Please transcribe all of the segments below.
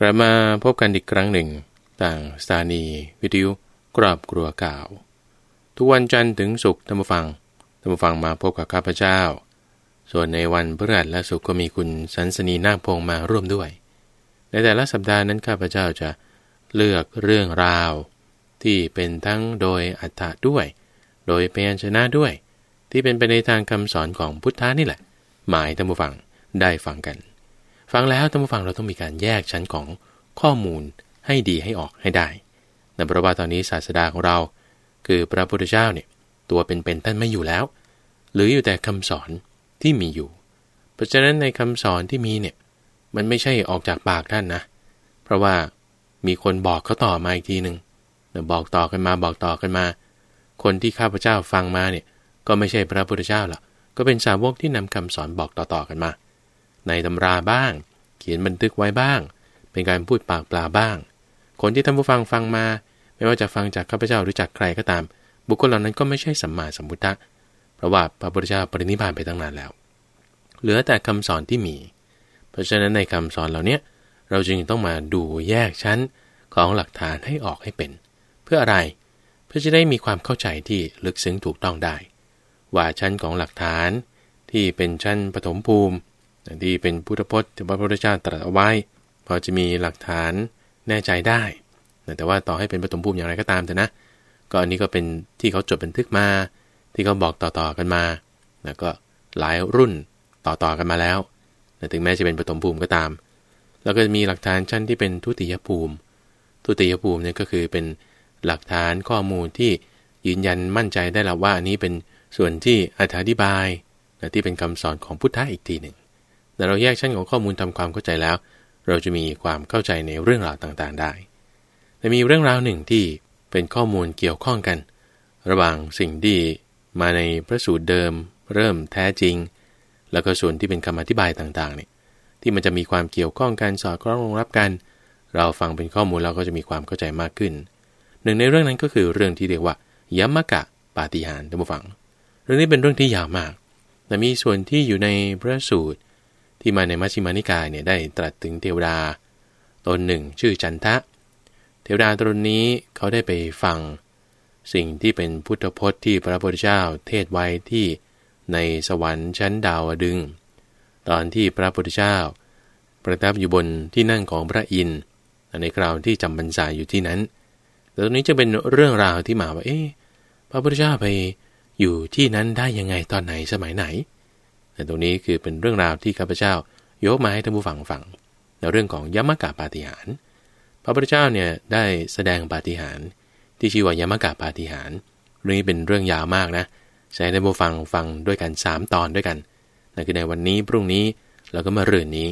กลับมาพบกันอีกครั้งหนึ่ง ต่างสถานี วิทยุกรอบกลัวก่าว ทุกวันจันทร์ถึงศุกร์ท่านผู้ฟังท่านผู้ฟังมาพบกับข้าพเจ้า ส่วนในวันพฤหัสและศุกร์ก็มีคุณสันสนีนาคพงมาร่วมด้วย ในแต่ละสัปดาห์นั้นข้าพเจ้าจะเลือกเรื่องราว ที่เป็นทั้งโดยอัฏฐะด้วย โดยเพยัญชนะด้วย ที่เป็นไปในทางคำสอนของพุทธานี่แหละ หมายท่านผู้ฟังได้ฟังกัน ฟังแล้วท่านผู้ฟังเราต้องมีการแยกชั้นของข้อมูลให้ดีให้ออกให้ได้แต่เพราะว่าตอนนี้ศาสดาของเรา คือพระพุทธเจ้าเนี่ยตัวเป็นๆท่านไม่อยู่แล้ว หรืออยู่แต่คำสอนที่มีอยู่ เพราะฉะนั้นในคำสอนที่มีเนี่ยมันไม่ใช่ออกจากปากท่านนะ เพราะว่ามีคนบอกเขาต่อมาอีกทีหนึ่งบอกต่อกันมาบอกต่อกันมา คนที่ข้าพเจ้าฟังมาเนี่ยก็ไม่ใช่พระพุทธเจ้าหรอกก็เป็นสาวกที่นำคำสอนบอกต่อๆกันมา ในตำราบ้าง เขียนบันทึกไว้บ้าง เป็นการพูดปากปลาบ้าง คนที่ท่านผู้ฟังฟังมา ไม่ว่าจะฟังจากข้าพเจ้าหรือจากใครก็ตาม บุคคลเหล่านั้นก็ไม่ใช่สัมมาสัมพุทธะเพราะว่าพระพุทธเจ้าปรินิพพานไปตั้งนานแล้ว เหลือแต่คำสอนที่มี เพราะฉะนั้นในคำสอนเหล่านี้เราจึงต้องมาดูแยกชั้นของหลักฐานให้ออกให้เป็น เพื่ออะไรเพื่อจะได้มีความเข้าใจที่ลึกซึ้งถูกต้องได้ ว่าชั้นของหลักฐานที่เป็นชั้นปฐมภูมิ ที่เป็นพุทธพจน์ที่พระพุทธเจ้าตรัสเอาไว้ พอจะมีหลักฐานแน่ใจได้ แต่ว่าต่อให้เป็นปฐมภูมิอย่างไรก็ตามแต่นะ ก็อันนี้ก็เป็นที่เขาจดบันทึกมา ที่เขาบอกต่อๆกันมา แล้วก็หลายรุ่นต่อๆกันมาแล้วถึงแม้จะเป็นปฐมภูมิก็ตาม แล้วก็มีหลักฐานชั้นที่เป็นทุติยภูมิ ทุติยภูมิเนี่ยก็คือเป็นหลักฐานข้อมูลที่ยืนยันมั่นใจได้แล้วว่าอันนี้เป็นส่วนที่อธิบายที่เป็นคำสอนของพุทธะอีกทีหนึ่ง แต่เราแยกชั้นของข้อมูลทำความเข้าใจแล้ว เราจะมีความเข้าใจในเรื่องราวต่างๆได้ แต่มีเรื่องราวหนึ่งที่เป็นข้อมูลเกี่ยวข้องกัน ระหว่างสิ่งที่มาในพระสูตรเดิม เริ่มแท้จริง แล้วก็ส่วนที่เป็นคำอธิบายต่างๆเนี่ยที่มันจะมีความเกี่ยวข้องกันสอดคล้องรองรับกัน เราฟังเป็นข้อมูลเราก็จะมีความเข้าใจมากขึ้น หนึ่งในเรื่องนั้นก็คือเรื่องที่เรียกว่ายัมกะปาฏิหาริย์ท่านผู้ฟัง เรื่องนี้เป็นเรื่องที่ยาวมากแต่มีส่วนที่อยู่ในพระสูตร ที่มาในมัชฌิมานิกายเนี่ยได้ตรัสถึงเทวดาตนหนึ่งชื่อจันทะ เทวดาตนนี้เขาได้ไปฟัง สิ่งที่เป็นพุทธพจน์ที่พระพุทธเจ้าเทศไว้ที่ในสวรรค์ชั้นดาวดึง ตอนที่พระพุทธเจ้า ประทับอยู่บนที่นั่งของพระอินทร์ในคราวที่จำบรรษาอยู่ที่นั้นแต่ตรงนี้จะเป็นเรื่องราวที่มาว่าเอ๊ะพระพุทธเจ้าไปอยู่ที่นั้นได้ยังไงตอนไหนสมัยไหน แต่ตรงนี้คือเป็นเรื่องราวที่ข้าพเจ้ายกมาให้ท่านผู้ฟังฟังในเรื่องของยมกะปาฏิหารพระพุทธเจ้าเนี่ยได้แสดงปาฏิหารที่ชื่อว่ายมกะปาฏิหารเรื่องนี้เป็นเรื่องยาวมากนะใช้ท่านผู้ฟังฟังด้วยกัน 3 ตอนด้วยกันนั่นคือในวันนี้พรุ่งนี้แล้วก็มาเรื่นนี้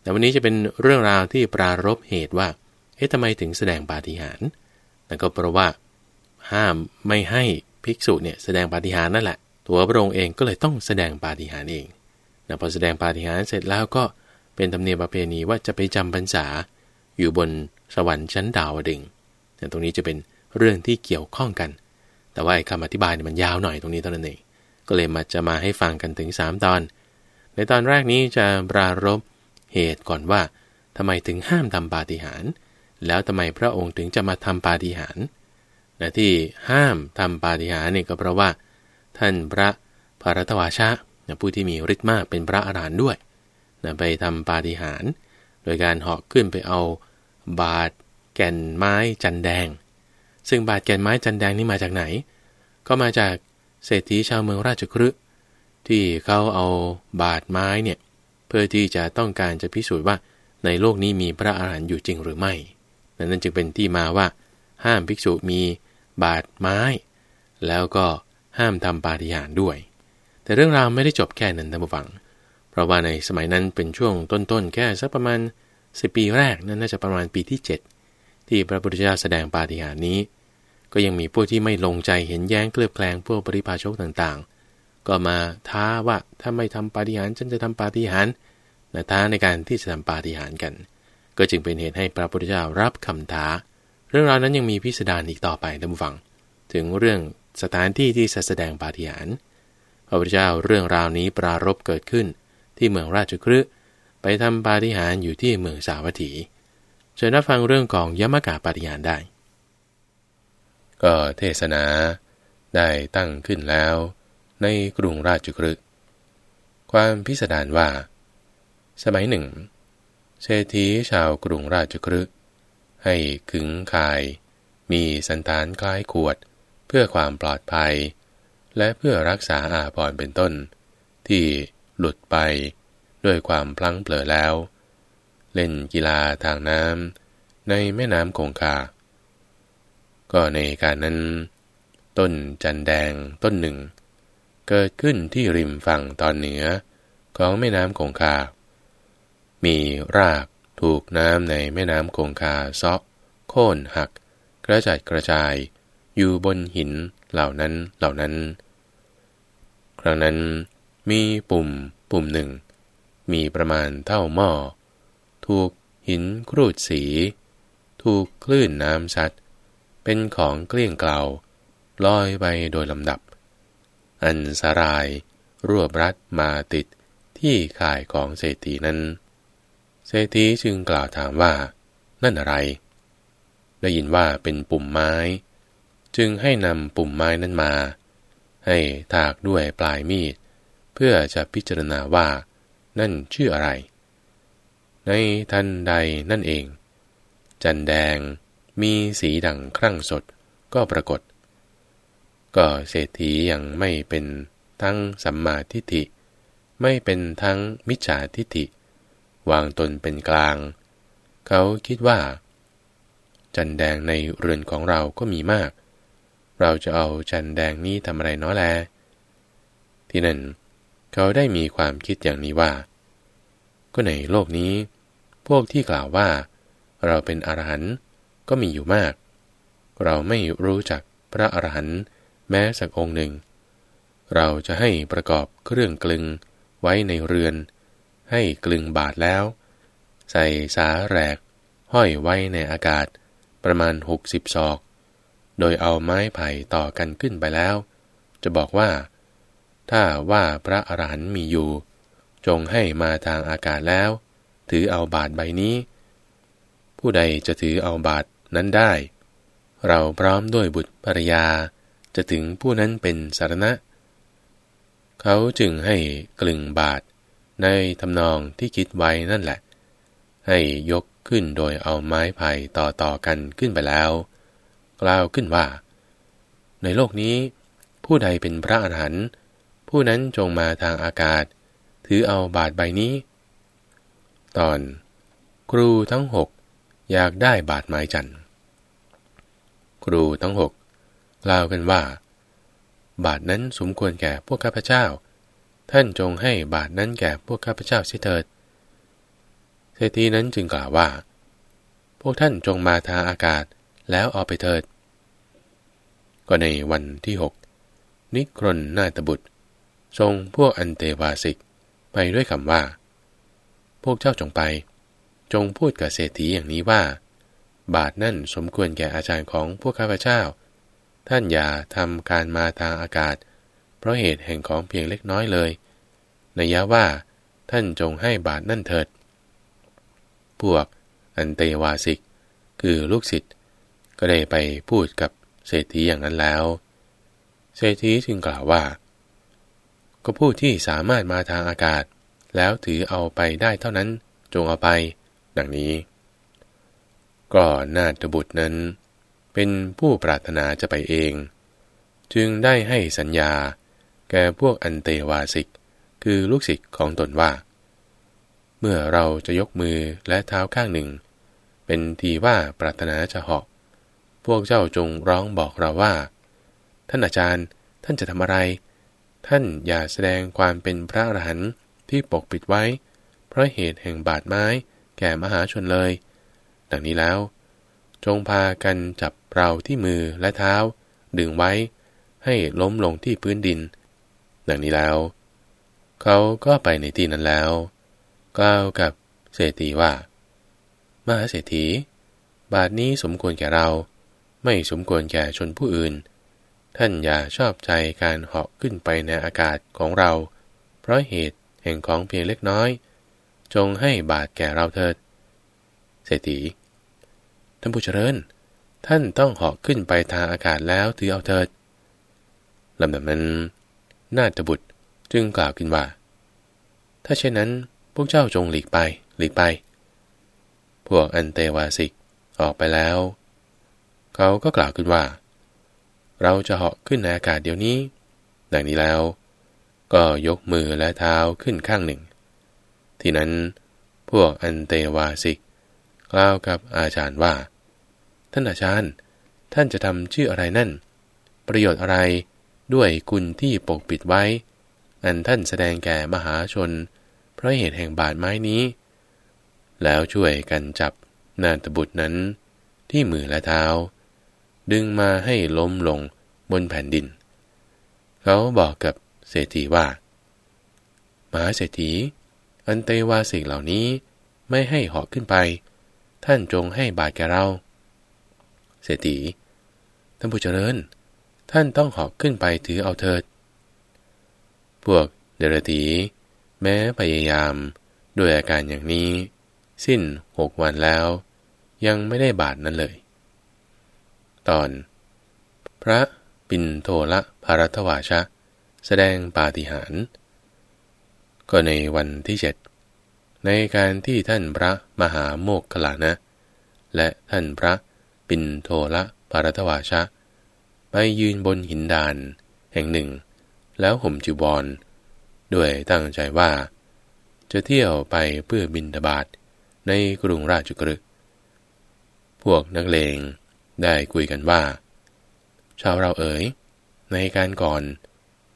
แต่วันนี้จะเป็นเรื่องราวที่ปรารบเหตุว่าเอ๊ะทำไมถึงแสดงปาฏิหารนั่นก็เพราะว่าห้ามไม่ให้ภิกษุเนี่ยแสดงปาฏิหารนั่นแหละ ตัวพระองค์เองก็เลยต้องแสดงปาฏิหาริย์เองนะพอแสดงปาฏิหาริย์เสร็จแล้วก็เป็นธรรมเนียมประเพณีว่าจะไปจำพรรษาอยู่บนสวรรค์ชั้นดาวดึงนะตรงนี้จะเป็นเรื่องที่เกี่ยวข้องกัน แต่ว่าคำอธิบายเนี่ยมันยาวหน่อยตรงนี้ตอนนั้นเอง ก็เลยมาจะมาให้ฟังกันถึง 3 ตอน ในตอนแรกนี้จะปรารบเหตุก่อนว่าทำไมถึงห้ามทำปาฏิหาริย์ แล้วทำไมพระองค์ถึงจะมาทำปาฏิหาริย์นะที่ห้ามทำปาฏิหาริย์นี่ก็เพราะว่า ท่านพระภรัตวาชะผู้ที่มีฤทธิ์มากเป็นพระอรหันต์ด้วยนะไปทำปาฏิหาริย์โดยการเหาะขึ้นไปเอาบาดแก่นไม้จันแดง ซึ่งบาดแก่นไม้จันแดงนี่มาจากไหน ก็มาจากเศรษฐีชาวเมืองราชครึที่เขาเอาบาดไม้เนี่ยเพื่อที่จะต้องการจะพิสูจน์ว่าในโลกนี้มีพระอรหันต์อยู่จริงหรือไม่นั่นจึงเป็นที่มาว่า ห้ามภิกษุมีบาดไม้ แล้วก็ ห้ามทำปาฏิหาริย์ด้วย แต่เรื่องราวไม่ได้จบแค่นั้นท่านผู้ฟัง เพราะว่าในสมัยนั้นเป็นช่วงต้นๆ แค่สักประมาณสิปีแรกนั่นน่าจะประมาณปีที่ 7 ที่พระพุทธเจ้าแสดงปาฏิหาริย์นี้ ก็ยังมีพวกที่ไม่ลงใจเห็นแย้งเคลือบแคลงพวกปริพาชกต่างๆ ก็มาท้าว่าถ้าไม่ทำปาฏิหาริย์ฉันจะทำปาฏิหาริย์นะท้าในการที่จะทำปาฏิหาริย์กัน ก็จึงเป็นเหตุให้พระพุทธเจ้ารับคำท้า เรื่องราวนั้นยังมีพิสดารอีกต่อไปท่านผู้ฟัง ถึงเรื่อง สถานที่ที่แสดงปาฏิหาริย์พระพุทธเจ้าเรื่องราวนี้ปรารบเกิดขึ้นที่เมืองราชคฤห์ไปทำปาฏิหาริย์อยู่ที่เมืองสาวัตถีจะรับฟังเรื่องของยมกาปาฏิญาณได้ ก็เทศนาได้ตั้งขึ้นแล้วในกรุงราชกฤห์ความพิสดารว่า สมัยหนึ่ง เศรษฐีชาวกรุงราชกฤห์ให้ขึงคาย มีสันตานคล้ายขวด พื่อความปลอดภัย และเพื่อรักษาอาภรณ์เป็นต้น ที่หลุดไปด้วยความพลั้งเผลอแล้ว เล่นกีฬาทางน้ำในแม่น้ำคงคา ก็ในการนั้น ต้นจันแดงต้นหนึ่ง เกิดขึ้นที่ริมฝั่งตอนเหนือของแม่น้ำคงคา มีรากถูกน้ำในแม่น้ำคงคาซาะโค่นหัก กระจัดกระจาย อยู่บนหินเหล่านั้นเหล่านั้น ครั้งนั้นมีปุ่มปุ่มหนึ่ง มีประมาณเท่าหม้อ ถูกหินครูดสี ถูกคลื่นน้ำซัด เป็นของเกลี้ยงเกลาลอยไปโดยลำดับ อันสารายรวบรัดมาติดที่ข่ายของเศรษฐีนั้น เศรษฐีจึงกล่าวถามว่า นั่นอะไร ได้ยินว่าเป็นปุ่มไม้ จึงให้นำปุ่มไม้นั้นมา ให้ถากด้วยปลายมีด เพื่อจะพิจารณาว่า นั่นชื่ออะไร ในทันใดนั่นเอง จันแดงมีสีดังครั่งสดก็ปรากฏ ก็เศรษฐียังไม่เป็นทั้งสัมมาทิฏฐิ ไม่เป็นทั้งมิจฉาทิฏฐิ วางตนเป็นกลาง เขาคิดว่า จันแดงในเรือนของเราก็มีมาก เราจะเอาจันแดงนี้ทำอะไรนาะแล ที่นั่น เขาได้มีความคิดอย่างนี้ว่า ก็ในโลกนี้ พวกที่กล่าวว่า เราเป็นอรหันต์ก็มีอยู่มาก เราไม่รู้จักพระอรหันต์แม้สักองค์หนึ่ง เราจะให้ประกอบเครื่องกลึงไว้ในเรือน ให้กลึงบาทแล้ว ใส่สาแรกห้อยไว้ในอากาศประมาณหกสิบศอก โดยเอาไม้ไผ่ต่อกันขึ้นไปแล้ว จะบอกว่า ถ้าว่าพระอรหันต์มีอยู่ จงให้มาทางอากาศแล้ว ถือเอาบาทใบนี้ ผู้ใดจะถือเอาบาทนั้นได้ เราพร้อมด้วยบุตรภรยา จะถึงผู้นั้นเป็นสารณะ เขาจึงให้กลึงบาทในทำนองที่คิดไว้นั่นแหละ ให้ยกขึ้นโดยเอาไม้ไผ่ต่อต่อกันขึ้นไปแล้ว กล่าวขึ้นว่า ในโลกนี้ ผู้ใดเป็นพระอรหันต์ผู้นั้นจงมาทางอากาศ ถือเอาบาทใบนี้ ตอน ครูทั้งหกอยากได้บาทไม้จันทร์ครูทั้งหกกล่าวกันว่า บาทนั้นสมควรแก่พวกข้าพเจ้า ท่านจงให้บาทนั้นแก่พวกข้าพเจ้าเสียเถิดเศรษฐีนั้นจึงกล่าวว่า พวกท่านจงมาทางอากาศแล้วออกไปเถิด ก็ในวันที่หกนิครนนาตบุตร ทรงพวกอันเตวาสิกไปด้วยคำว่า พวกเจ้าจงไป จงพูดกับเศรษฐีอย่างนี้ว่า บาทนั่นสมควรแก่อาจารย์ของพวกข้าพเจ้า ท่านอย่าทำการมาทางอากาศ เพราะเหตุแห่งของเพียงเล็กน้อยเลยนยะว่า ท่านจงให้บาทนั่นเถิด พวกอันเตวาสิก คือลูกศิษย์ก็ได้ไปพูดกับ เศรษฐีอย่างนั้นแล้ว เศรษฐีจึงกล่าวว่า ก็ผู้ที่สามารถมาทางอากาศ แล้วถือเอาไปได้เท่านั้นจงเอาไป ดังนี้ ก็นาฏบุตรนั้น เป็นผู้ปรารถนาจะไปเอง จึงได้ให้สัญญา แก่พวกอันเตวาสิก คือลูกศิษย์ของตนว่า เมื่อเราจะยกมือและเท้าข้างหนึ่ง เป็นทีว่าปรารถนาจะเหาะ พวกเจ้าจงร้องบอกเราว่า ท่านอาจารย์ท่านจะทำอะไร ท่านอย่าแสดงความเป็นพระอรหันต์ที่ปกปิดไว้ เพราะเหตุแห่งบาดไม้แก่มหาชนเลย ดังนี้แล้ว จงพากันจับเราที่มือและเท้า ดึงไว้ ให้ล้มลงที่พื้นดิน ดังนี้แล้ว เขาก็ไปในที่นั้นแล้วกล่าวกับเศรษฐีว่า มหาเศรษฐี บาทนี้สมควรแก่เรา ไม่สมควรแก่ชนผู้อื่น ท่านอย่าชอบใจการเหาะขึ้นไปในอากาศของเรา เพราะเหตุแห่งของเพียงเล็กน้อย จงให้บาทแก่เราเถิด เศรษฐี ท่านผู้เจริญ ท่านต้องเหาะขึ้นไปทางอากาศแล้วถือเอาเถิดลำดับนั้น นาฏบุตรจึงกล่าวขึ้นว่า ถ้าเช่นนั้น พวกเจ้าจงหลีกไป หลีกไป พวกอันเตวาสิกออกไปแล้ว เขาก็กล่าวขึ้นว่า เราจะเหาะขึ้นในอากาศเดี๋ยวนี้ ดังนี้แล้ว ก็ยกมือและเท้าขึ้นข้างหนึ่ง ที่นั้นพวกอันเตวาสิกกล่าวกับอาจารย์ว่า ท่านอาจารย์ ท่านจะทำชื่ออะไรนั่น ประโยชน์อะไรด้วยกุลที่ปกปิดไว้ อันท่านแสดงแก่มหาชน เพราะเหตุแห่งบาดไม้นี้ แล้วช่วยกันจับนาตบุตรนั้นที่มือและเท้า ดึงมาให้ล้มลงบนแผ่นดิน เขาบอกกับเศรษฐีว่ามหาเศรษฐี อันเตวาสิกเหล่านี้ไม่ให้หอกขึ้นไป ท่านจงให้บาดแก่เรา เศรษฐี ท่านผู้เจริญ ท่านต้องหอกขึ้นไปถือเอาเถิด พวกเดรธีแม้พยายามด้วยอาการอย่างนี้ สิ้นหกวันแล้ว ยังไม่ได้บาทนั้นเลย ตอน พระปินโทละภารัตวาชะ แสดงปาฏิหาริย์ก็ในวันที่เจ็ดในการที่ท่านพระมหาโมกขลานะ และท่านพระปินโทละภารัตวาชะ ไปยืนบนหินดาน แห่งหนึ่ง แล้วห่มจีวรด้วยตั้งใจว่า จะเที่ยวไปเพื่อบินตบาทในกรุงราชกฤห์พวกนักเลง ได้คุยกันว่า ชาวเราเอ๋ย ในการก่อน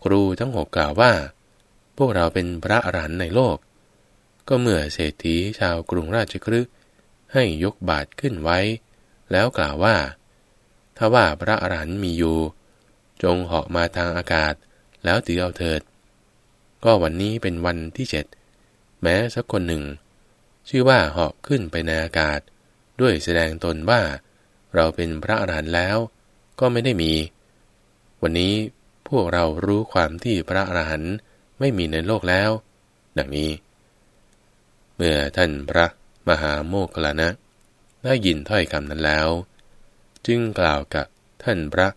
ครูทั้งหกกล่าวว่า พวกเราเป็นพระอรหันต์ในโลก ก็เมื่อเศรษฐีชาวกรุงราชกฤห์ให้ยกบาทขึ้นไว้ แล้วกล่าวว่า ถ้าว่าพระอรหันต์มีอยู่ จงเหาะมาทางอากาศแล้วถือเอาเถิด ก็วันนี้เป็นวันที่เจ็ดแม้สักคนหนึ่ง ชื่อว่าเหาะขึ้นไปในอากาศ ด้วยแสดงตนว่า เราเป็นพระอรหันต์แล้ว ก็ไม่ได้มี วันนี้พวกเรารู้ความที่พระอรหันต์ไม่มีในโลกแล้ว ดังนี้ เมื่อท่านพระมหาโมกขลานะได้ยินถ้อยคำนั้นแล้ว จึงกล่าวกับท่านพระ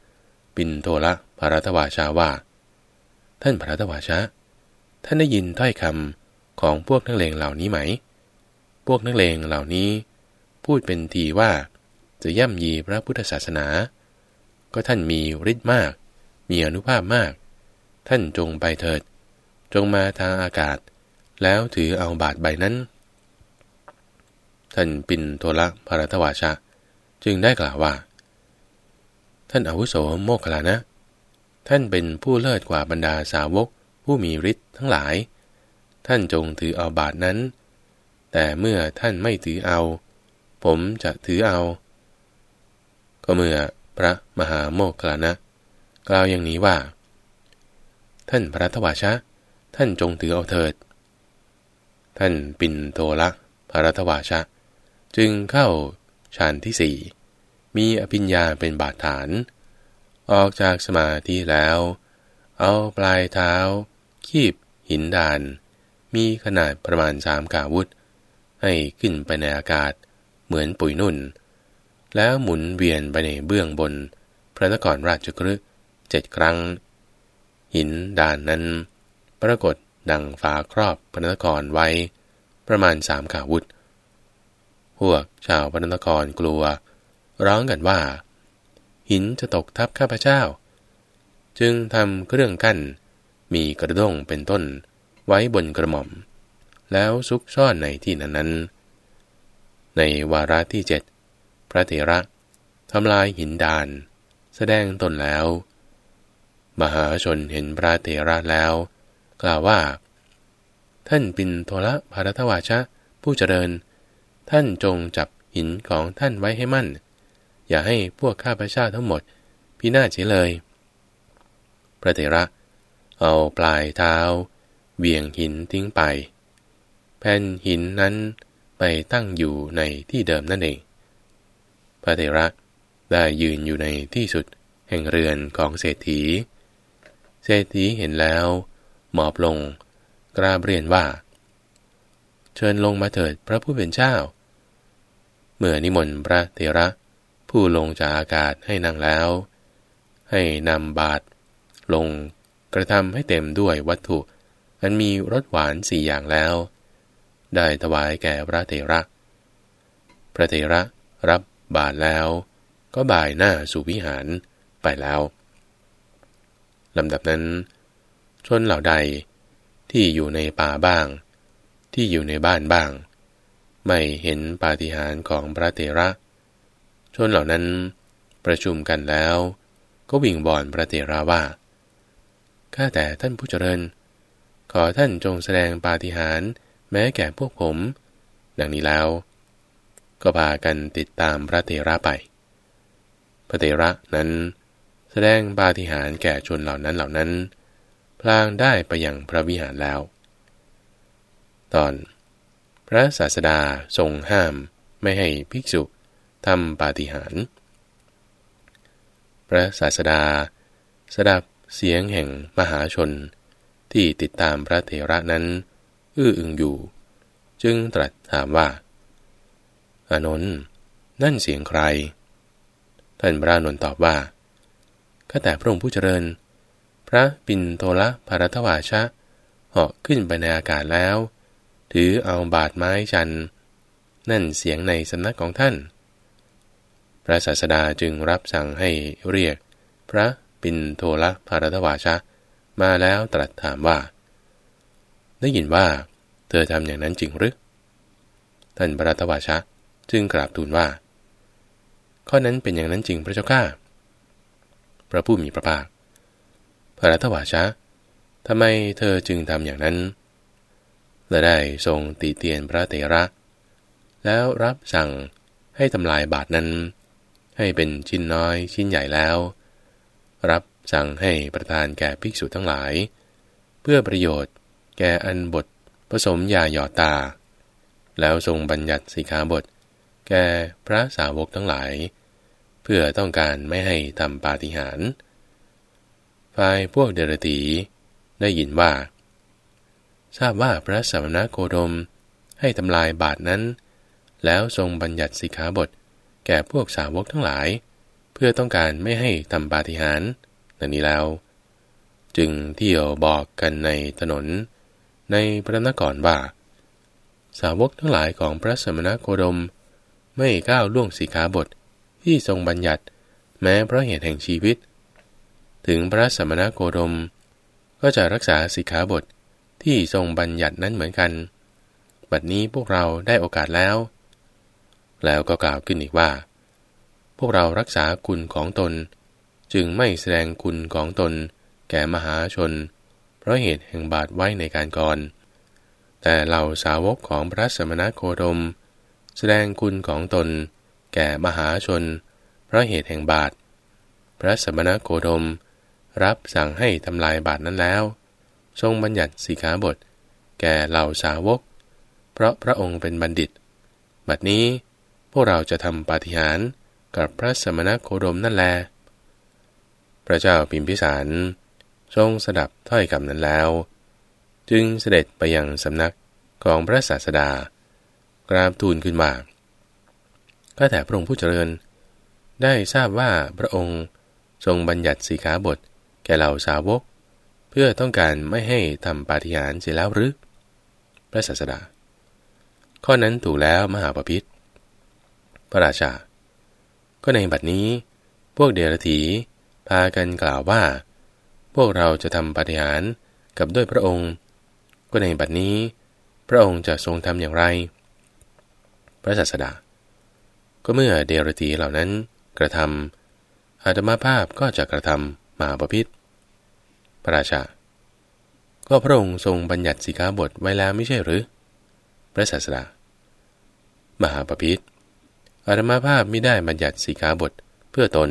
ปินโทละภรัตวาชาว่า ท่านภรัตวาชาท่านได้ยินถ้อยคำของพวกนักเลงเหล่านี้ไหม พวกนักเลงเหล่านี้ พูดเป็นทีว่า จะย่ำยีพระพุทธศาสนา ก็ท่านมีฤทธิ์มาก มีอนุภาพมาก ท่านจงไปเถิด จงมาทางอากาศ แล้วถือเอาบาทใบนั้น ท่านปินโทละภรัตวาชาจึงได้กล่าวว่า ท่านอาวุโสโมคคลานะ ท่านเป็นผู้เลิศกว่าบรรดาสาวกผู้มีฤทธิ์ทั้งหลาย ท่านจงถือเอาบาทนั้น แต่เมื่อท่านไม่ถือเอา ผมจะถือเอา ก็เมื่อพระมหาโมคคลานะ กล่าวอย่างนี้ว่า ท่านพระทวชะ ท่านจงถือเอาเถิด ท่านปินโทละพระทวชะ จึงเข้าฌานที่สี่มีอภิญญาเป็นบาดฐาน ออกจากสมาธิแล้ว เอาปลายเท้า คีบหินดาน มีขนาดประมาณสามกาวุธ ให้ขึ้นไปในอากาศ เหมือนปุ๋ยนุ่น แล้วหมุนเวียนไปในเบื้องบน พระนครราชกฤห์เจ็ดครั้ง หินด่านนั้น ปรากฏดังฝาครอบพระนครไว้ ประมาณสามกาวุธ พวกชาวพระนครกลัว ร้องกันว่า หินจะตกทับข้าพเจ้า จึงทำเครื่องกั้น มีกระด้งเป็นต้นไว้บนกระหม่อม แล้วซุกซ่อนในที่นั้นนั้นในวาระที่เจ็ด พระเถระทำลายหินดาน แสดงตนแล้ว มหาชนเห็นพระเถระแล้ว กล่าวว่า ท่านปินโทละภารทวาชะ ผู้เจริญ ท่านจงจับหินของท่านไว้ให้มั่น อย่าให้พวกข้าพเจ้าทั้งหมด พินาศเฉยเลย พระเถระ เอาปลายเท้าเวียงหินทิ้งไป แผ่นหินนั้นไปตั้งอยู่ในที่เดิมนั่นเอง พระเถระได้ยืนอยู่ในที่สุดแห่งเรือนของเศรษฐี เศรษฐีเห็นแล้ว หมอบลง กราบเรียนว่า เชิญลงมาเถิดพระผู้เป็นเจ้า เมื่อนิมนต์พระเทระ ผู้ลงจากอากาศให้นั่งแล้ว ให้นำบาตรลงกระทำให้เต็มด้วยวัตถุอันมีรสหวานสี่อย่างแล้ว ได้ถวายแก่พระเทระ พระเทระรับ บาตรแล้ว ก็บ่ายหน้าสู่วิหารไปแล้วลำดับนั้น ชนเหล่าใดที่อยู่ในป่าบ้าง ที่อยู่ในบ้านบ้าง ไม่เห็นปาฏิหาริย์ของพระเทระ ชนเหล่านั้นประชุมกันแล้ว ก็วิ่งบอนพระเทระว่าข้าแต่ท่านผู้เจริญ ขอท่านจงแสดงปาฏิหาริย์แม้แก่พวกผม ดังนี้แล้ว ก็พากันติดตามพระเทระไป พระเทระนั้นแสดงปาฏิหาริย์แก่ชนเหล่านั้นเหล่านั้น พลางได้ไปย่างพระวิหารแล้ว ตอน พระศาสดาทรงห้ามไม่ให้ภิกษุทำปาฏิหาริย์ พระศาสดาสดับเสียงแห่งมหาชนที่ติดตามพระเถระนั้น อื้ออึงอยู่ จึงตรัสถามว่า อานนท์นั่นเสียงใคร ท่านพระนนท์ตอบว่าข้าแต่พระองค์ผู้เจริญ พระปินโทละภารทวาชะเหาะขึ้นไปในอากาศแล้ว ถือเอาบาดไม้จัน นั่นเสียงในสำนักของท่าน พระศาสดาจึงรับสั่งให้เรียก พระปินโทละภารทวาชะ มาแล้วตรัสถามว่า ได้ยินว่า เธอทำอย่างนั้นจริงหรือท่านพระทวาชะ จึงกราบทูลว่า ข้อนั้นเป็นอย่างนั้นจริงพระเจ้าข้าพระผู้มีพระภาค พระรัตวาชะทำไมเธอจึงทำอย่างนั้น และได้ทรงตีเตียนพระเตระแล้วรับสั่งให้ทำลายบาทนั้น ให้เป็นชิ้นน้อยชิ้นใหญ่แล้ว รับสั่งให้ประทานแก่ภิกษุทั้งหลาย เพื่อประโยชน์แก่อันบทผสมยาหยอดตา แล้วทรงบัญญัติสิกขาบท แก่พระสาวกทั้งหลาย เพื่อต้องการไม่ให้ทำปาฏิหาริย์ฝ่ายพวกเดรตีได้ยินว่า ทราบว่าพระสมณโคดมให้ทำลายบาทนั้น แล้วทรงบัญญัติสิกขาบท แก่พวกสาวกทั้งหลาย เพื่อต้องการไม่ให้ทำปาฏิหาริย์ดังนี้แล้ว จึงเที่ยวบอกกันในถนน ในพระนครว่าสาวกทั้งหลายของพระสมณโคดม ไม่ก้าวล่วงสิกขาบทที่ทรงบัญญัติ แม้เพราะเหตุแห่งชีวิต ถึงพระสมณโคดม ก็จะรักษาสิกขาบทที่ทรงบัญญัตินั้นเหมือนกัน บัดนี้พวกเราได้โอกาสแล้ว แล้วก็กล่าวขึ้นอีกว่า พวกเรารักษาคุณของตน จึงไม่แสดงคุณของตน แก่มหาชน เพราะเหตุแห่งบาดไว้ในการก่อน แต่เหล่าสาวกของพระสมณโคดม แสดงคุณของตน แก่มหาชน เพราะเหตุแห่งบาทพระสมณโคดม รับสั่งให้ทำลายบาทนั้นแล้ว ทรงบัญญัติสีขาบท แก่เหล่าสาวก เพราะพระองค์เป็นบัณฑิต บัดนี้พวกเราจะทำปาฏิหาริย์กับพระสมณโคดมนั่นแล พระเจ้าพิมพิสารทรงสดับถ้อยคำนั้นแล้ว จึงเสด็จไปยังสำนักของพระศาสดา กราบทูลขึ้นมาข้าแต่พระองค์ผู้เจริญ ได้ทราบว่าพระองค์ทรงบัญญัติสีขาบท แก่เหล่าสาวก เพื่อต้องการไม่ให้ทำปาฏิหาริย์เสียแล้วหรือ พระศาสดา ข้อนั้นถูกแล้วมหาปพิธพระราชา ก็ในบัดนี้ พวกเดรธีพากันกล่าวว่า พวกเราจะทำปาฏิหาริย์กับด้วยพระองค์ ก็ในบัดนี้ พระองค์จะทรงทำอย่างไร พระศาสดา ก็เมื่อเดรธีเหล่านั้นกระทำอาตมาภาพก็จะกระทำมาประพิษพระราชา ก็พระองค์ทรงบัญญัติสิกขาบทไว้แล้วไม่ใช่หรือ พระศาสดามหาปพิธอาตมาภาพไม่ได้บัญญัติสิกขาบทเพื่อตน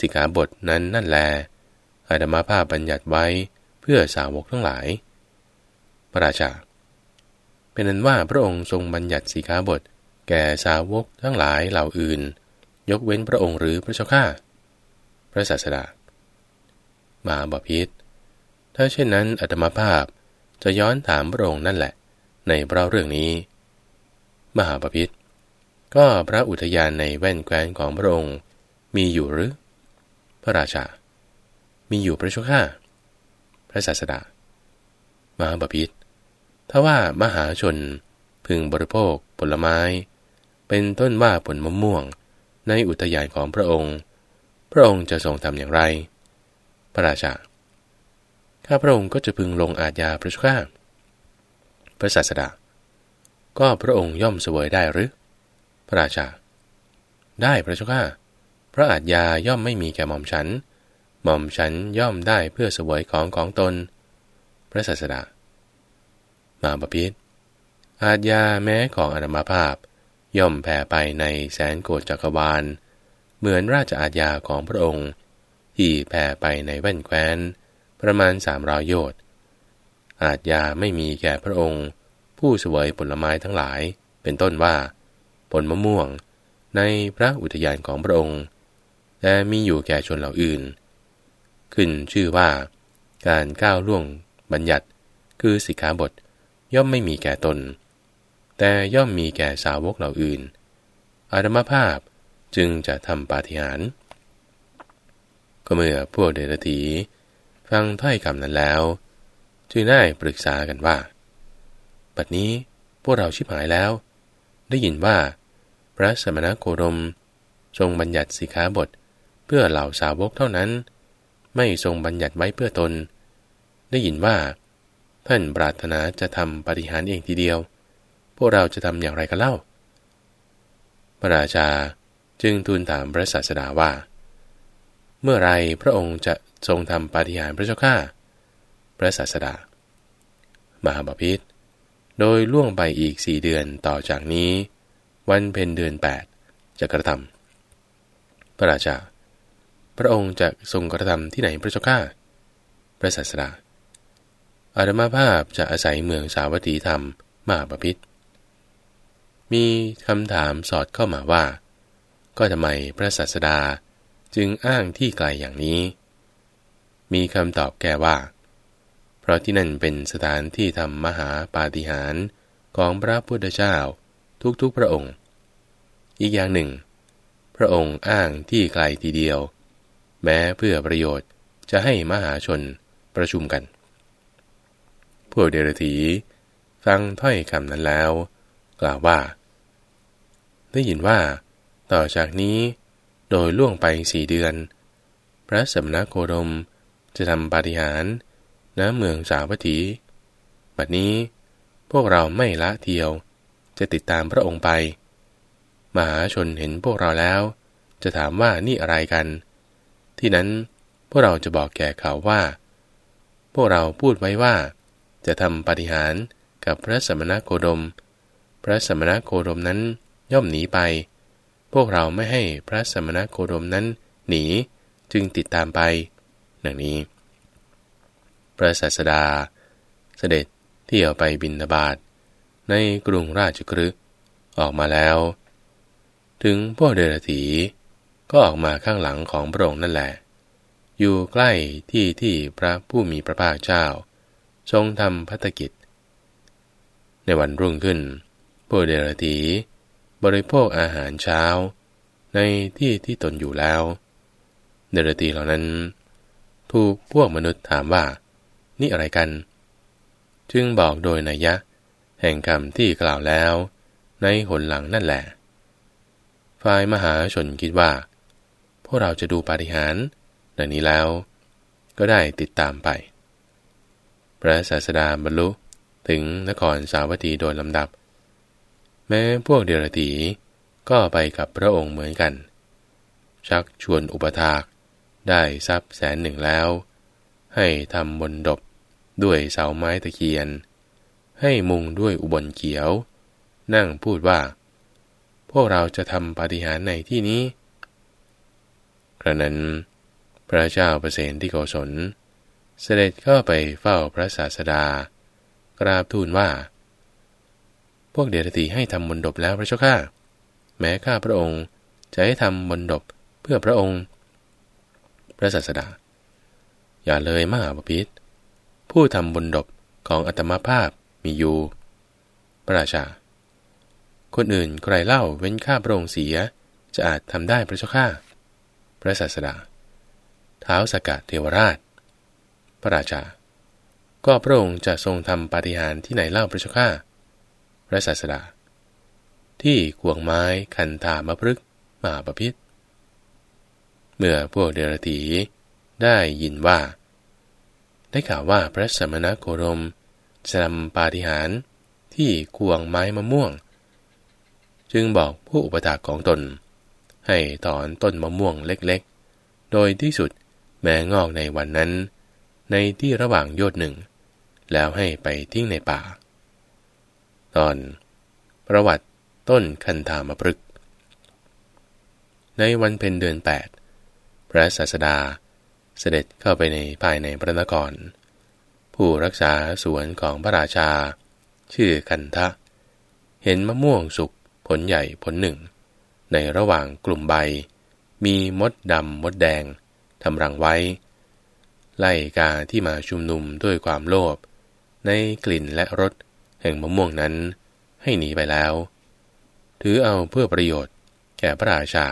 สิกขาบทนั้นนั่นแลอาตมาภาพบัญญัติไว้เพื่อสาวกทั้งหลาย พระราชา เป็นนั้นว่าพระองค์ทรงบัญญัติสิกขาบท แก่สาวกทั้งหลายเหล่าอื่น ยกเว้นพระองค์หรือพระเจ้าข้าพระศาสดา มาบพิษถ้าเช่นนั้นอัตมาภาพจะย้อนถามพระองค์นั่นแหละ ในเร,เรื่องนี้ มหาปพิธก็พระอุทยานในแว่นแคว้นของพระองค์มีอยู่หรือ พระราชา มีอยู่พระชก้า พระศาสดามหาบพิษ ถ้าว่ามหาชนพึงบริโภคผลไม้ เป็นต้นว่าผลมะม่วง ในอุทยานของพระองค์ พระองค์จะทรงทำอย่างไร พระราชา ข้าพระองค์ก็จะพึงลงอาญาพระชก้าพระศาสดา ก็พระองค์ย่อมเสวยได้หรือ พระราชา ได้พระเจ้าข้าพระอาจยาย่อมไม่มีแก่หม่อมฉัน หม่อมฉันย่อมได้เพื่อเสวยของของตน พระศาสดา มาบพิษอาจยาแม้ของอนามาภาพ ย่อมแผ่ไปในแสนโกฏจักรวาล เหมือนราชอาญาของพระองค์ ที่แผ่ไปในแว่นแคว้น ประมาณสามรอยโยชน์อาจยาไม่มีแก่พระองค์ ผู้เสวยผลไม้ทั้งหลาย เป็นต้นว่า ผลมะม่วง ในพระอุทยานของพระองค์ แต่มีอยู่แก่ชนเหล่าอื่น ขึ้นชื่อว่า การก้าวล่วงบัญญัติ คือสิกขาบท ย่อมไม่มีแก่ตน แต่ย่อมมีแก่สาวกเหล่าอื่น อารมภาพจึงจะทำปาฏิหาริย์ก็เมื่อพวกเดรธีฟังถ้อยคำนั้นแล้ว จึงได้ปรึกษากันว่า บัดนี้พวกเราชิบหายแล้ว ได้ยินว่า พระสมณโคดมทรงบัญญัติสิกขาบทเพื่อเหล่าสาวกเท่านั้น ไม่ทรงบัญญัติไว้เพื่อตน ได้ยินว่า ท่านปรารถนาจะทำปฏิหารเองทีเดียว พวกเราจะทำอย่างไรกันเล่า พระราชาจึงทูลถามพระศาสดาว่า เมื่อไรพระองค์จะทรงทำปฏิหารพระเจ้าข้า พระศาสดา มหาบพิษโดยล่วงไปอีกสี่เดือนต่อจากนี้ วันเพ็ญเดือนแปดจะกระทำพระราชา พระองค์จะทรงกระทำที่ไหนพระเจ้าข้า พระศาสดา อาดมาภาพจะอาศัยเมืองสาวัตถีธรรมมหาบพิษมีคำถามสอดเข้ามาว่า ก็ทำไมพระศาสดาจึงอ้างที่ไกลอย่างนี้ มีคำตอบแก่ว่า เพราะที่นั่นเป็นสถานที่ทำมหาปาฏิหาริย์ของพระพุทธเจ้าทุกๆพระองค์ อีกอย่างหนึ่ง พระองค์อ้างที่ไกลทีเดียว แม้เพื่อประโยชน์จะให้มหาชนประชุมกัน วกเดรธีฟังถ้อยคำนั้นแล้ว กล่าวว่า ได้ยินว่า ต่อจากนี้โดยล่วงไปสี่เดือน พระสมณโคดมจะทำปาฏิหาริย์ณเมืองสาวัตถี บัดนี้พวกเราไม่ละเที่ยวจะติดตามพระองค์ไป มหาชนเห็นพวกเราแล้ว จะถามว่านี่อะไรกัน ที่นั้นพวกเราจะบอกแก่เขาว่า พวกเราพูดไว้ว่า จะทำปฏิหารกับพระสมณโคดม พระสมณโคดมนั้นย่อมหนีไป พวกเราไม่ให้พระสมณโคดมนั้นหนีจึงติดตามไป ดังนี้ พระศาสดา เสด็จเที่ยวไปบินนาบาตในกรุงราชกฤห์ออกมาแล้ว ถึงพวกเดรถีก็ออกมาข้างหลังของพระองค์นั่นแหละ อยู่ใกล้ที่ที่พระผู้มีพระภาคเจ้า ทรงทำพัฒกิจ ในวันรุ่งขึ้นพวกเดรถีบริโภคอาหารเช้า ในที่ที่ตนอยู่แล้ว เดรตีเหล่านั้น ถูกพวกมนุษย์ถามว่า นี่อะไรกัน จึงบอกโดยนัยยะ แห่งคำที่กล่าวแล้ว ในหนหลังนั่นแหละฝ่ายมหาชนคิดว่า พวกเราจะดูปาฏิหาริย์ดังนี้แล้ว ก็ได้ติดตามไป ระศาสดาบรรลุถึงนครสาวัตถีโดยลำดับ แม้พวกเดรตีก็ไปกับพระองค์เหมือนกัน ชักชวนอุปถาก ได้ทรัพย์แสนหนึ่งแล้ว ให้ทำบนดบด้วยเสาไม้ตะเคียน ให้มุงด้วยอุบลเขียว นั่งพูดว่า พวกเราจะทำปาฏิหาริย์ในที่นี้ กระนั้น พระเจ้าประเสนที่โกศล เสด็จเข้าไปเฝ้าพระศาสดา กราบทูลว่า พวกเดรตีให้ทำมนดบแล้วพระเจ้าข้า แม้ข้าพระองค์จะให้ทำมนดบเพื่อพระองค์ พระศาสดา อย่าเลยมหาปพิธผู้ทำบุญดบของอัตมาภาพมีอยู่ พระราชา คนอื่นใครเล่าเว้นข้าพระองค์เสียจะอาจทำได้พระเจ้าข้า พระศาสดา เท้าสกัดเทวราช ระราชา ก็พระองค์จะทรงทำปาฏิหาริย์ที่ไหนเล่าพระเจ้าข้าพระศาสดา ที่ขวงไม้คันธามพฤกมาปพิษเมื่อพวกเดรธีได้ยินว่า ได้ข่าวว่าพระสมณโคดมจะทำปาฏิหาริย์ที่ควงไม้มะม่วง จึงบอกผู้อุปถากของตน ให้ถอนต้นมะม่วงเล็กๆ โดยที่สุดแม้งอกในวันนั้น ในที่ระหว่างโยดหนึ่ง แล้วให้ไปทิ้งในป่า ตอน ประวัติต้นคันธามพฤก ในวันเพ็ญเดือนแปดพระศาสดาเสด็จเข้าไปในภายในพระนคร ผู้รักษาสวนของพระราชา ชื่อคันทะ เห็นมะม่วงสุกผลใหญ่ผลหนึ่ง ในระหว่างกลุ่มใบ มีมดดำมดแดงทำรังไว้ ไล่กาที่มาชุมนุมด้วยความโลภในกลิ่นและรสแห่งมะม่วงนั้นให้หนีไปแล้ว ถือเอาเพื่อประโยชน์แก่พระราชา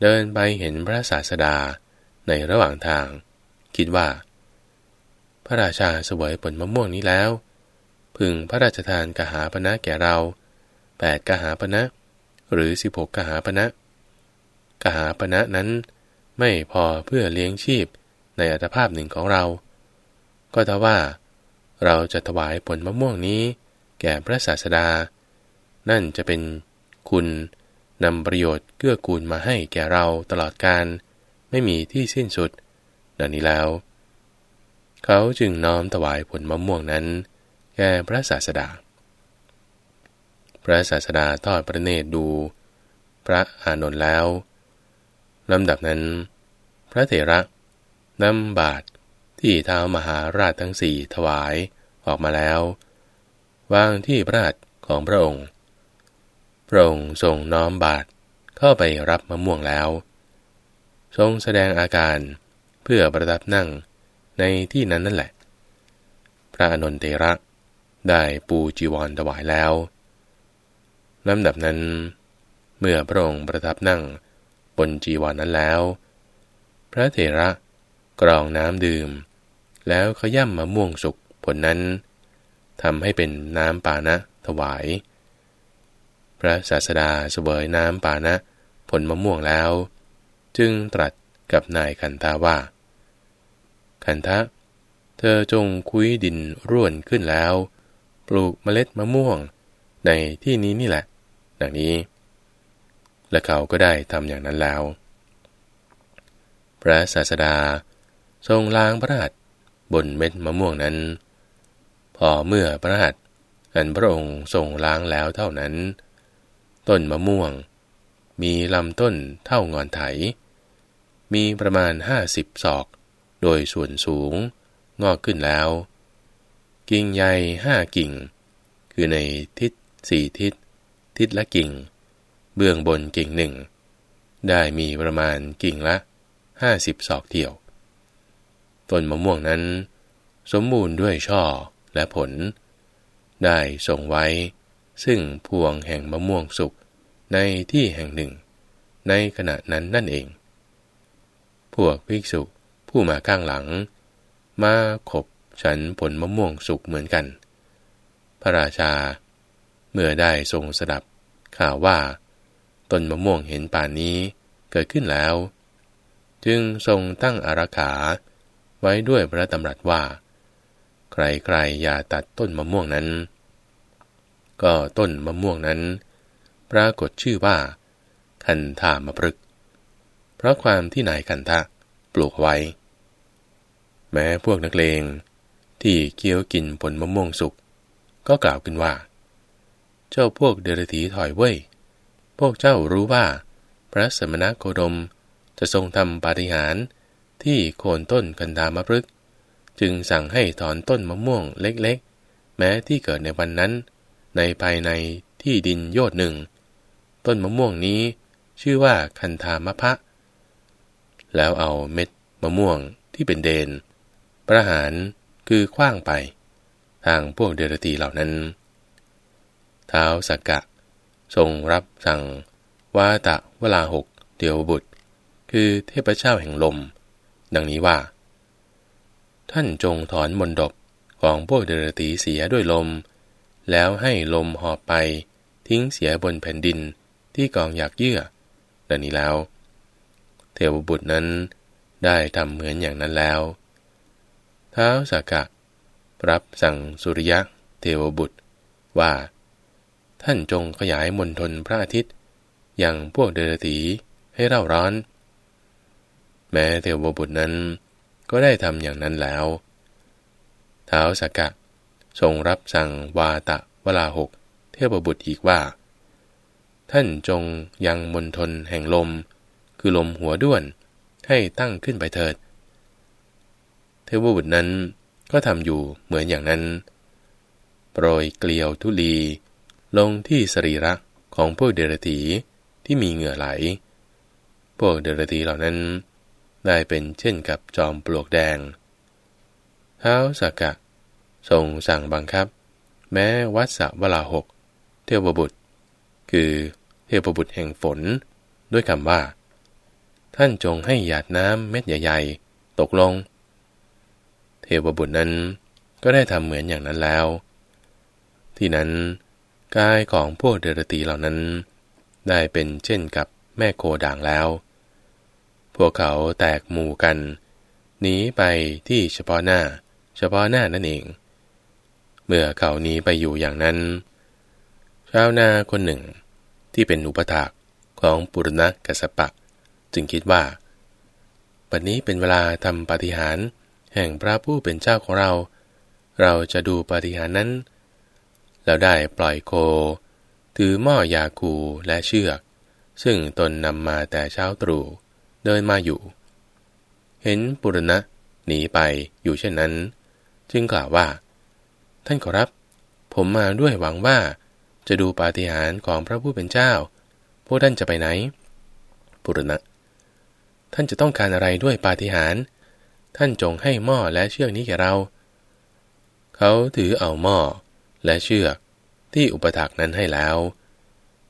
เดินไปเห็นพระศาสดาในระหว่างทาง คิดว่า พระราชาสวยผลมะม่วงนี้แล้ว พึงพระราชทานกหาปณะแก่เราแปดกหาปณะหรือสิบหกกหาปณะกหาปณะนั้นไม่พอเพื่อเลี้ยงชีพ ในอัตภาพหนึ่งของเรา ก็ถ้าว่า เราจะถวายผลมะม่วงนี้ แก่พระศาสดา นั่นจะเป็นคุณนำประโยชน์เกื้อกูลมาให้แก่เราตลอดการไม่มีที่สิ้นสุด ดังนี้แล้ว เขาจึงน้อมถวายผลมะม่วงนั้น แก่พระศาสดา พระศาสดาทอดพระเนตรดู พระอานนท์แล้วลำดับนั้น พระเถระ นำบาตรที่เท้ามหาราชทั้งสี่ถวายออกมาแล้ววางที่พระหัตถ์ของพระองค์ พระองค์ทรงน้อมบาตรเข้าไปรับมะม่วงแล้ว ทรงแสดงอาการเพื่อประทับนั่งในที่นั้นนั่นแหละ พระอนุนเตระได้ปูจีวรถวายแล้วลำดับนั้น เมื่อพระองค์ประทับนั่งบนจีวรนนั้นแล้ว พระเถระ กรองน้ำดื่ม แล้วขย่ำมะม่วงสุกผลนั้นทำให้เป็นน้ำปานะถวาย พระศาสดาเสวยน้ำปานะผลมะม่วงแล้ว จึงตรัสกับนายขันธาว่าขันธะเธอจงคุยดินร่วนขึ้นแล้ว ปลูกเมล็ดมะม่วงในที่นี้นี่แหละ ดังนี้ และเขาก็ได้ทำอย่างนั้นแล้ว พระศาสดา ทรงล้างพระหัตถ์บนเม็ดมะม่วงนั้น พอเมื่อพระหัตถ์อันพระองค์ทรงล้างแล้วเท่านั้น ต้นมะม่วง มีลำต้นเท่างอนไถ มีประมาณห้าสิบศอก โดยส่วนสูง งอกขึ้นแล้ว กิ่งใหญ่ห้ากิ่ง คือในทิศสี่ทิศ ทิศละกิ่ง เบื้องบนกิ่งหนึ่ง ได้มีประมาณกิ่งละห้าสิบศอกเที่ยว ต้นมะม่วงนั้น สมบูรณ์ด้วยช่อและผล ได้ส่งไว้ ซึ่งพวงแห่งมะม่วงสุกในที่แห่งหนึ่ง ในขณะนั้นนั่นเอง พวกภิกษุผู้มาข้างหลัง มาขบฉันผลมะม่วงสุกเหมือนกัน พระราชา เมื่อได้ทรงสดับข่าวว่า ต้นมะม่วงเห็นป่านนี้เกิดขึ้นแล้ว จึงทรงตั้งอาราขา ไว้ด้วยพระดำรัสว่า ใครๆอย่าตัดต้นมะม่วงนั้น ก็ต้นมะม่วงนั้น ปรากฏชื่อว่า คันธามะพฤก เพราะความที่นายกันทะปลูกไว้ แม้พวกนักเลง ที่เคี้ยวกินผลมะม่วงสุกก็กล่าวขึ้นว่า เจ้าพวกเดรธีถอยเว้ย พวกเจ้ารู้ว่า พระสมณโคดมจะทรงทำปาฏิหาริย์ ที่โคนต้นกันดามะพฤก จึงสั่งให้ถอนต้นมะม่วงเล็กๆ แม้ที่เกิดในวันนั้น ในภายในที่ดินโยดหนึ่ง ต้นมะม่วงนี้ชื่อว่าคันธามะพะ แล้วเอาเม็ดมะม่วงที่เป็นเดน ประหารคือคว้างไป ทางพวกเดรตีเหล่านั้น เท้าสักกะ ทรงรับสั่งว่าตะเวลาหกเดียวบุตร คือเทพเจ้าแห่งลม ดังนี้ว่า ท่านจงถอนมนดบของพวกเดรตีเสียด้วยลม แล้วให้ลมหอบไปทิ้งเสียบนแผ่นดินที่กองอยากเยื่อ ดังนี้แล้ว เทวบุตรนั้นได้ทำเหมือนอย่างนั้นแล้วเท้าสากะ รับสั่งสุริยะเทวบุตรว่า ท่านจงขยายมนทนพระอาทิตย์ อย่างพวกเดรธีให้เร่าร้อน แม้เทวบุตรนั้นก็ได้ทำอย่างนั้นแล้วท้าวสากะ ทรงรับสั่งวาตะเวลาหก เทพบุตรอีกว่า ท่านจงยังมนทนแห่งลม คือลมหัวด้วนให้ตั้งขึ้นไปเถิด เทวบุตรนั้นก็ทำอยู่เหมือนอย่างนั้น โปรยเกลียวทุลี ลงที่สรีระของพวกเดรธีที่มีเหงื่อไหล พวกเดรธีเหล่านั้น ได้เป็นเช่นกับจอมปลวกแดงเท้าสากกะ ทรงสั่งบังคับ แม้วัดสะวลาหก เทวบุตร คือเทพบุตรแห่งฝน ด้วยคำว่า ท่านจงให้หยาดน้ำเม็ดใหญ่ ๆ ตกลง เทวบุตรนั้นก็ได้ทำเหมือนอย่างนั้นแล้ว ที่นั้นกายของพวกเดรตีเหล่านั้น ได้เป็นเช่นกับแม่โคด่างแล้ว พวกเขาแตกหมู่กัน หนีไปที่เฉพาะหน้า เฉพาะหน้านั่นเอง เมื่อเขานี้ไปอยู่อย่างนั้น ชาวนาคนหนึ่งที่เป็นอุปถากของปุรณะกัสปะ จึงคิดว่าปัจนี้เป็นเวลาทำปฏิหารแห่งพระผู้เป็นเจ้าของเรา เราจะดูปฏิหารนั้นแล้วได้ปล่อยโค ถือหม้อยาคูและเชือก ซึ่งตนนำมาแต่เช้าตรู่ เดินมาอยู่ เห็นปุรณะหนีไปอยู่เช่นนั้น จึงกล่าวว่า ท่านขอรับ ผมมาด้วยหวังว่า จะดูปาฏิหาริย์ของพระผู้เป็นเจ้า พวกท่านจะไปไหน ปุรณะ ท่านจะต้องการอะไรด้วยปาฏิหาริย์ท่านจงให้หม้อและเชือกนี้แก่เรา เขาถือเอาหม้อและเชือกที่อุปถักนั้นให้แล้ว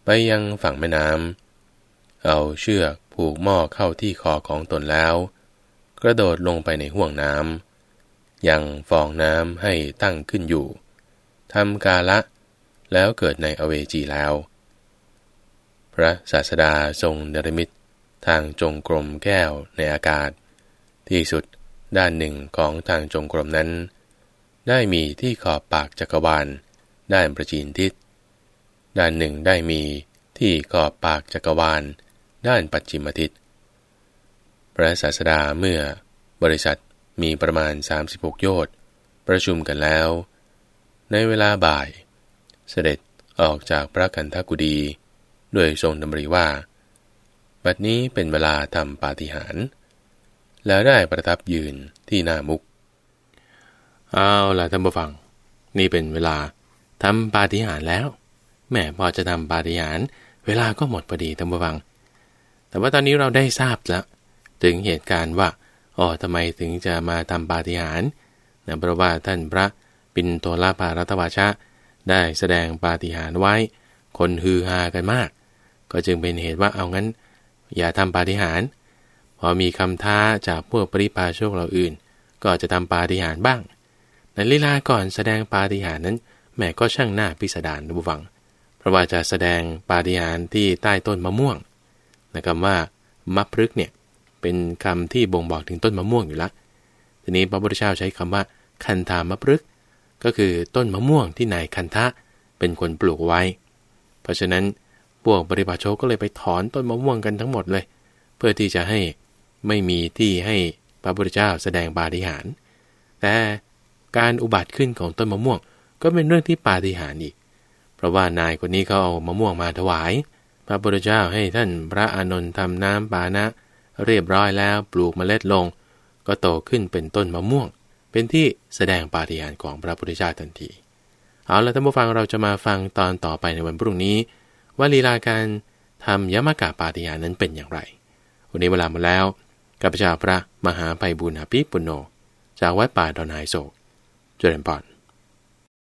ไปยังฝั่งแม่น้ำ เอาเชือกผูกหม้อเข้าที่คอของตนแล้ว กระโดดลงไปในห่วงน้ำยังฟองน้ำให้ตั้งขึ้นอยู่ทำกาละ แล้วเกิดในอเวจีแล้ว พระศาสดาทรงเนรมิตทางจงกรมแก้วในอากาศ ที่สุดด้านหนึ่งของทางจงกรมนั้น ได้มีที่ขอบปากจักรวาลด้านประจีนทิศ ด้านหนึ่งได้มีที่ขอบปากจักรวาล ด้านปัจจิมทิศ พระศาสดาเมื่อบริษัทมีประมาณ 36 โยชน์ประชุมกันแล้ว ในเวลาบ่าย เสด็จออกจากพระกันทกุดีด้วยทรงดำริว่า บัดนี้เป็นเวลาทำปาฏิหาริย์แล้วได้ประทับยืนที่หน้ามุก เอาล่ะท่านผู้ฟัง นี่เป็นเวลาทำปาฏิหาริย์แล้ว แม่พอจะทำปาฏิหาริย์เวลาก็หมดพอดีท่านผู้ฟัง แต่ว่าตอนนี้เราได้ทราบแล้วถึงเหตุการณ์ว่าอ๋อทำไมถึงจะมาทำปาฏิหาริย์นะเพราะว่าท่านพระปินโตลาภารัตวาชะ ได้แสดงปาฏิหาริย์ไว้ คนฮือฮากันมาก ก็จึงเป็นเหตุว่าเอางั้น อย่าทำปาฏิหาริย์พอมีคำท้าจากพวกปริพาโชคเราอื่น ก็จะทำปาฏิหาริย์บ้างในลีลาก่อนแสดงปาฏิหาริย์นั้นแม่ก็ช่างหน้าพิสดารนะบุฟัง เพราะว่าจะแสดงปาฏิหาริย์ที่ใต้ต้นมะม่วง นะคำว่ามะพฤกเนี่ยเป็นคำที่บ่งบอกถึงต้นมะม่วงอยู่ละทีนี้พระพุทธเจ้าใช้คำว่า คันธามะพฤกก็คือต้นมะม่วงที่นายคันทะเป็นคนปลูกไว้ เพราะฉะนั้นพวกบริบาโชก็เลยไปถอนต้นมะม่วงกันทั้งหมดเลย เพื่อที่จะให้ไม่มีที่ให้พระพุทธเจ้าแสดงปาฏิหาริย์แต่การอุบัติขึ้นของต้นมะม่วง ก็เป็นเรื่องที่ปาฏิหาริย์อีก เพราะว่านายคนนี้เขาเอามะม่วงมาถวาย พระพุทธเจ้าให้ท่านพระอานนท์ทำน้ำปานะ เรียบร้อยแล้วปลูกเมล็ดลง ก็โตขึ้นเป็นต้นมะม่วง เป็นที่แสดงปาฏิหาริย์ของพระพุทธเจ้าทันทีเอาละท่านผู้ฟังเราจะมาฟังตอนต่อไปในวันพรุ่งนี้ ว่าลีลาการทำยมกะปาฏิหาริย์นั้นเป็นอย่างไร วันนี้เวลาหมดแล้วกับพระเจ้าพระมหาไพบุญหาปิปุโนจากวัดป่าดอนไฮโศกเจริญพร